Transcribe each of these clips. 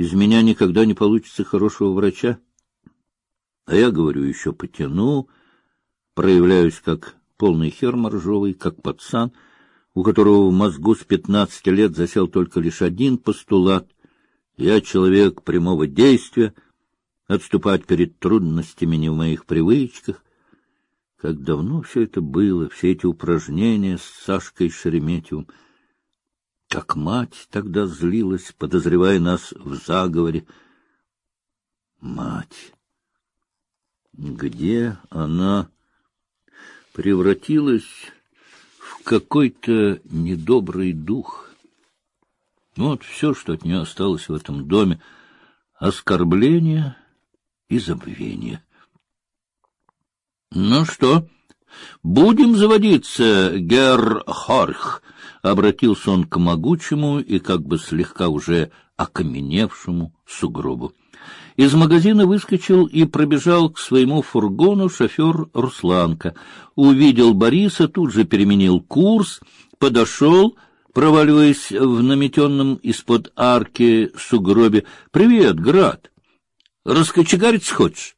из меня никогда не получится хорошего врача. А я говорю, еще потяну, проявляюсь как полный хер моржовый, как пацан, у которого в мозгу с пятнадцати лет засел только лишь один постулат: я человек прямого действия, отступать перед трудностями не в моих привычках. Как давно все это было, все эти упражнения с Сашкой Шереметьевым. Как мать тогда злилась, подозревая нас в заговоре. Мать! Где она превратилась в какой-то недобрый дух? Вот все, что от нее осталось в этом доме — оскорбление и забвение. — Ну что, будем заводиться, герр Хорх? — обратился он к могучему и как бы слегка уже окаменевшему сугробу. Из магазина выскочил и пробежал к своему фургону шофер Русланка. Увидел Бориса, тут же переменил курс, подошел, проваливаясь в наметенном из-под арки сугробе. — Привет, Град! Раскочегариться хочешь?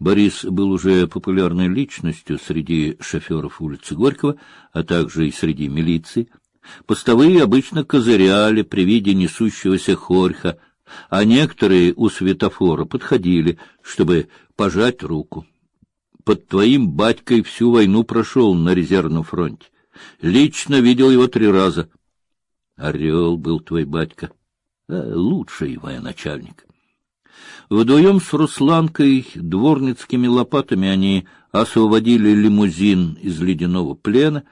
Борис был уже популярной личностью среди шоферов улицы Горького, а также и среди милиции. Постовые обычно козыряли при виде несущегося хорьха, а некоторые у светофора подходили, чтобы пожать руку. Под твоим батькой всю войну прошел на резервном фронте. Лично видел его три раза. Орел был твой батька, а лучший военачальник. Вдвоем с Русланкой дворницкими лопатами они освободили лимузин из ледяного плена.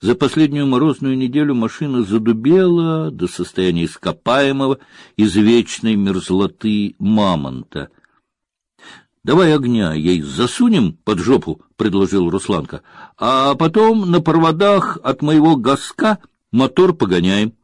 За последнюю морозную неделю машина задубела до состояния ископаемого из вечной мерзлоты мамонта. — Давай огня ей засунем под жопу, — предложил Русланка, — а потом на проводах от моего газка мотор погоняем. —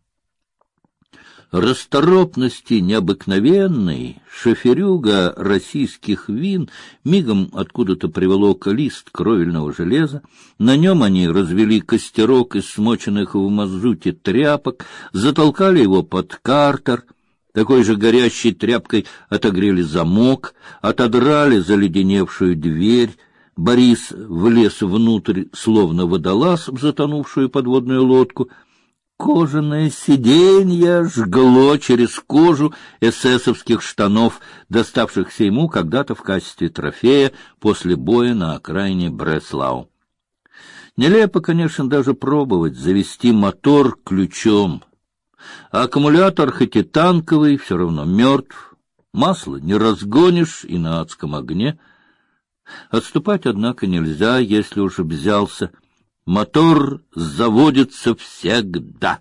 расторопности необыкновенной шоферюга российских вин мигом откуда-то приволок лист кровельного железа. На нем они развели костерок из смоченных в мазуте тряпок, затолкали его под картер, такой же горящей тряпкой отогрели замок, отодрали заледеневшую дверь, Борис влез внутрь, словно водолаз в затонувшую подводную лодку — Кожаное сиденье жгло через кожу эсэсовских штанов, доставшихся ему когда-то в качестве трофея после боя на окраине Бреслау. Нелепо, конечно, даже пробовать завести мотор ключом. аккумулятор, хоть и танковый, все равно мертв. Масло не разгонишь и на адском огне. Отступать, однако, нельзя, если уже взялся — Мотор заводится всегда.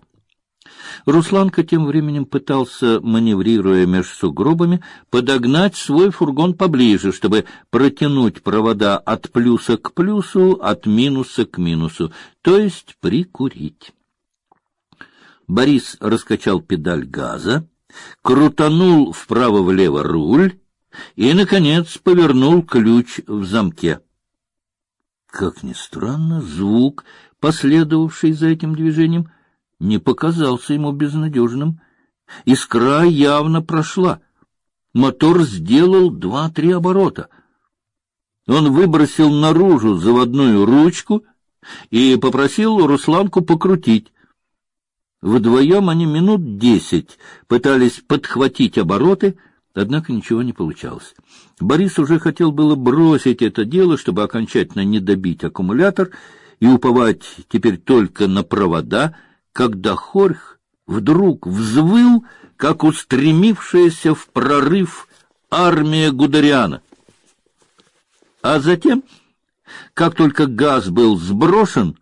Русланка тем временем пытался, маневрируя между сугробами, подогнать свой фургон поближе, чтобы протянуть провода от плюса к плюсу, от минуса к минусу, то есть прикурить. Борис раскачал педаль газа, крутанул вправо-влево руль и, наконец, повернул ключ в замке. Как ни странно, звук, последовавший за этим движением, не показался ему безнадежным. Искра явно прошла. Мотор сделал два-три оборота. Он выбросил наружу заводную ручку и попросил Русланку покрутить. Вдвоем они минут десять пытались подхватить обороты — Однако ничего не получалось. Борис уже хотел было бросить это дело, чтобы окончательно не добить аккумулятор и уповать теперь только на провода, когда Хорх вдруг взвыл, как устремившаяся в прорыв армия Гудериана. А затем, как только газ был сброшен,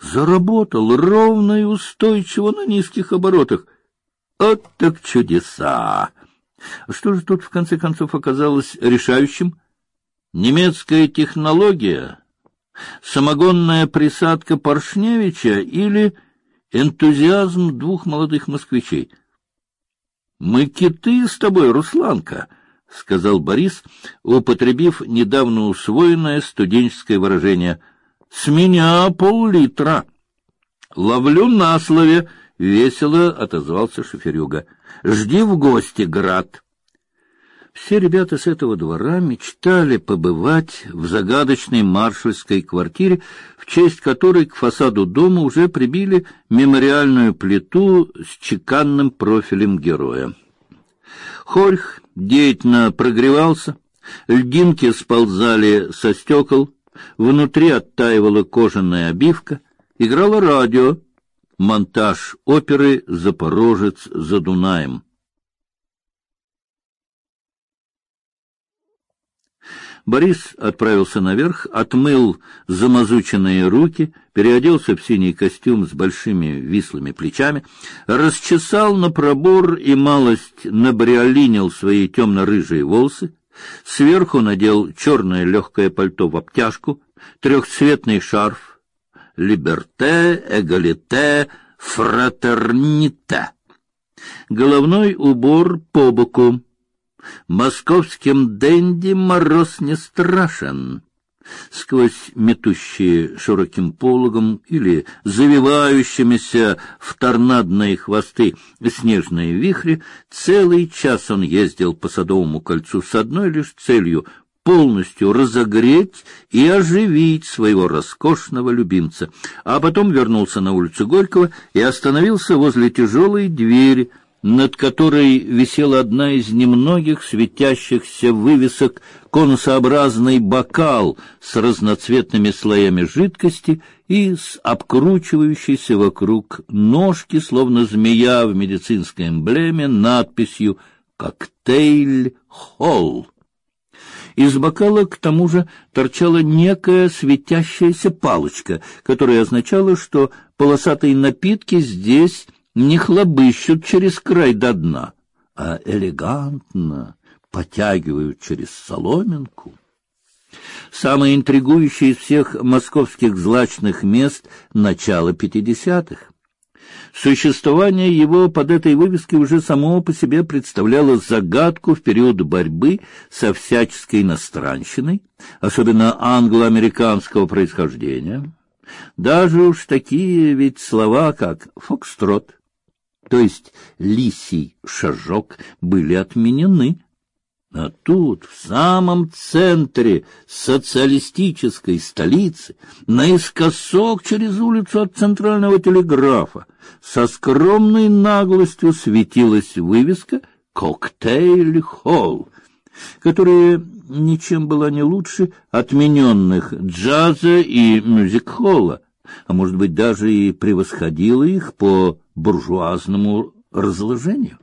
заработал ровно и устойчиво на низких оборотах. Вот так чудеса! Что же тут в конце концов оказалось решающим? Немецкая технология, самогонная присадка Поршневича или энтузиазм двух молодых москвичей? Мы киты с тобой, Русланка, сказал Борис, употребив недавно усвоенное студенческое выражение. С меня пол-литра. Ловлю на слове весело отозвался Шоферюга. Жди в гости, град. Все ребята с этого двора мечтали побывать в загадочной маршальской квартире, в честь которой к фасаду дома уже прибили мемориальную плиту с чеканным профилем героя. Хорьх деятельно прогревался, льдинки сползали со стекол, внутри оттаивала кожаная обивка, играло радио, монтаж оперы «Запорожец за Дунаем». Борис отправился наверх, отмыл замазученные руки, переоделся в синий костюм с большими вислыми плечами, расчесал на пробор и малость набриолинил свои темно-рыжие волосы, сверху надел черное легкое пальто в обтяжку, трехцветный шарф «Либерте, эгалите, фратерните», головной убор по боку, Московским денди мороз не страшен. Сквозь метущие широким пологом или завивающимися в торнадные хвосты снежные вихри, целый час он ездил по Садовому кольцу с одной лишь целью полностью разогреть и оживить своего роскошного любимца, а потом вернулся на улицу Горького и остановился возле тяжелой двери, над которой висела одна из немногих светящихся вывесок конусообразный бокал с разноцветными слоями жидкости и с обкручивающейся вокруг ножки, словно змея в медицинской эмблеме, надписью «Коктейль Холл». Из бокала к тому же торчала некая светящаяся палочка, которая означала, что полосатые напитки здесь не хлобыщут через край до дна, а элегантно потягивают через соломинку. Самое интригующее из всех московских злачных мест начала пятидесятых. Существование его под этой вывеской уже само по себе представляло загадку в период борьбы со всяческой иностранщиной, особенно англо-американского происхождения. Даже уж такие ведь слова, как «фокстрот», то есть лисий шажок, были отменены. А тут, в самом центре социалистической столицы, наискосок через улицу от центрального телеграфа, со скромной наглостью светилась вывеска «Коктейль-холл», которая ничем была не лучше отмененных джаза и мюзик-холла, а может быть даже и превосходила их по буржуазному разложению.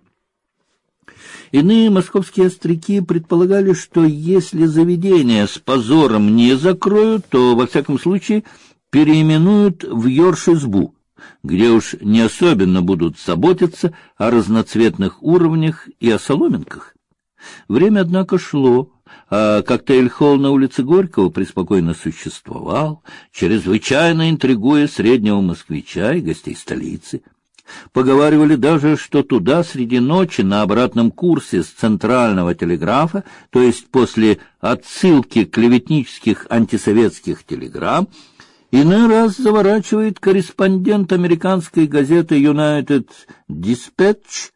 Иные московские остряки предполагали, что если заведение с позором не закроют, то во всяком случае переименуют в Йорш-избу, где уж не особенно будут заботиться о разноцветных уровнях и о соломинках. Время, однако, шло, а коктейль-холл на улице Горького преспокойно существовал, чрезвычайно интригуя среднего москвича и гостей столицы. Поговаривали даже, что туда среди ночи на обратном курсе с центрального телеграфа, то есть после отсылки клеветнических антисоветских телеграмм, иной раз заворачивает корреспондент американской газеты United Dispatch